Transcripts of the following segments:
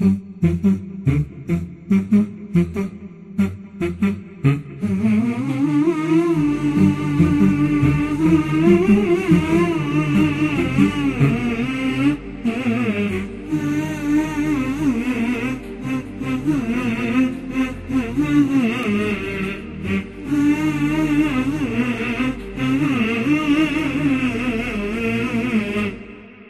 Mm-hmm.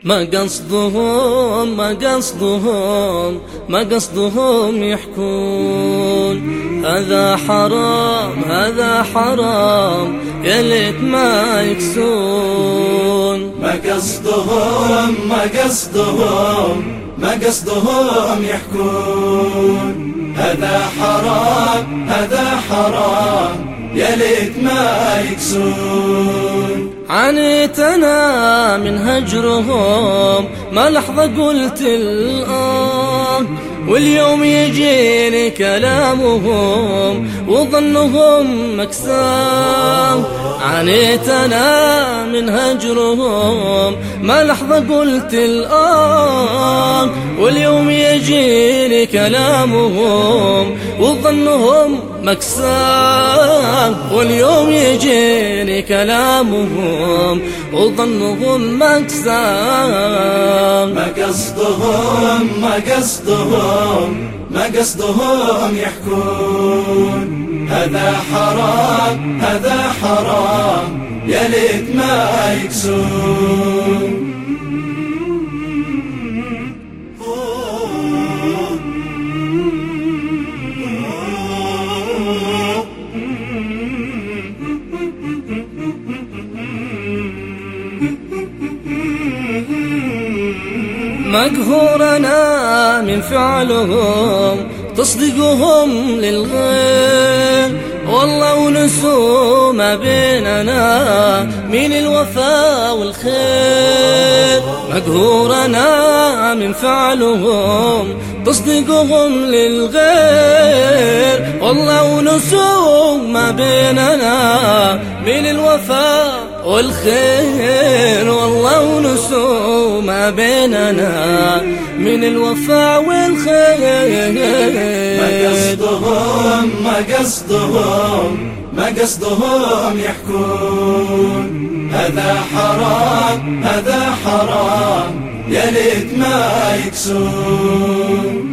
ما قصدهم ما قصدهم ما قصدهم يحكون. هذا حرام هذا حرام يا ليت ما يكسون. ما قصدهم ما قصدهم ما قصدهم يحكون. هذا حرام هذا حرام. يا ليت ما يكسون. عانيت أنا من هجرهم ما لحظة قلت الآه واليوم يجيني كلامهم وظنهم مكسام. عانيت أنا من هجرهم ما لحظة قلت الآه واليوم يجيني كلامهم وظنهم مكسام واليوم يجيني كلامهم وظنهم مكسام ما قصدهم ما قصدهم ما قصدهم يحكون. هذا حرام هذا حرام يا ليت ما يكسون. مقهور أنا من فعلهم تصدقهم للغير. والله ونسوا ما بيننا من الوفاء والخير. مقهور أنا من فعلهم تصدقهم للغير. والله ونسوا ما بيننا من الوفاء والخير. والله ونسوا ما بيننا من الوفاء والخير. ما قصدهم ما قصدهم ما قصدهم يحكون. هذا حرام هذا حرام يا ليت ما يكسون.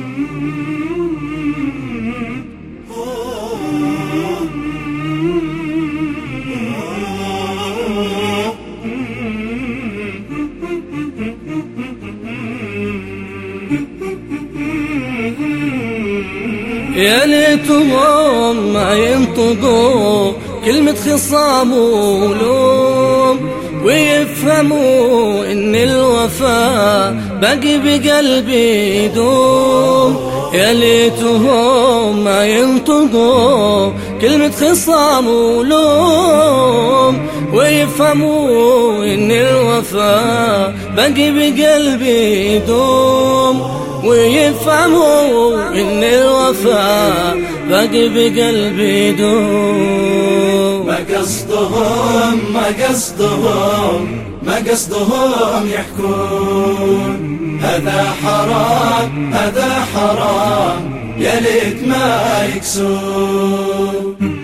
يا ليتهم ما ينطقوا كلمة خصام ولوم ويفهموا إن الوفاء باقي بقلبي يدوم. يا ليتهم ما ينطقوا كلمة خصام ولوم ويفهموا إن الوفاء باقي بقلبي يدوم. ويفهموا إن الوفاء باقي بقلبي يدوم. ما قصدهم ما قصدهم ما قصدهم يحكون. هذا حرام هذا حرام يا ليت ما يكسون.